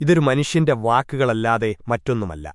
ഇതൊരു മനുഷ്യന്റെ വാക്കുകളല്ലാതെ മറ്റൊന്നുമല്ല.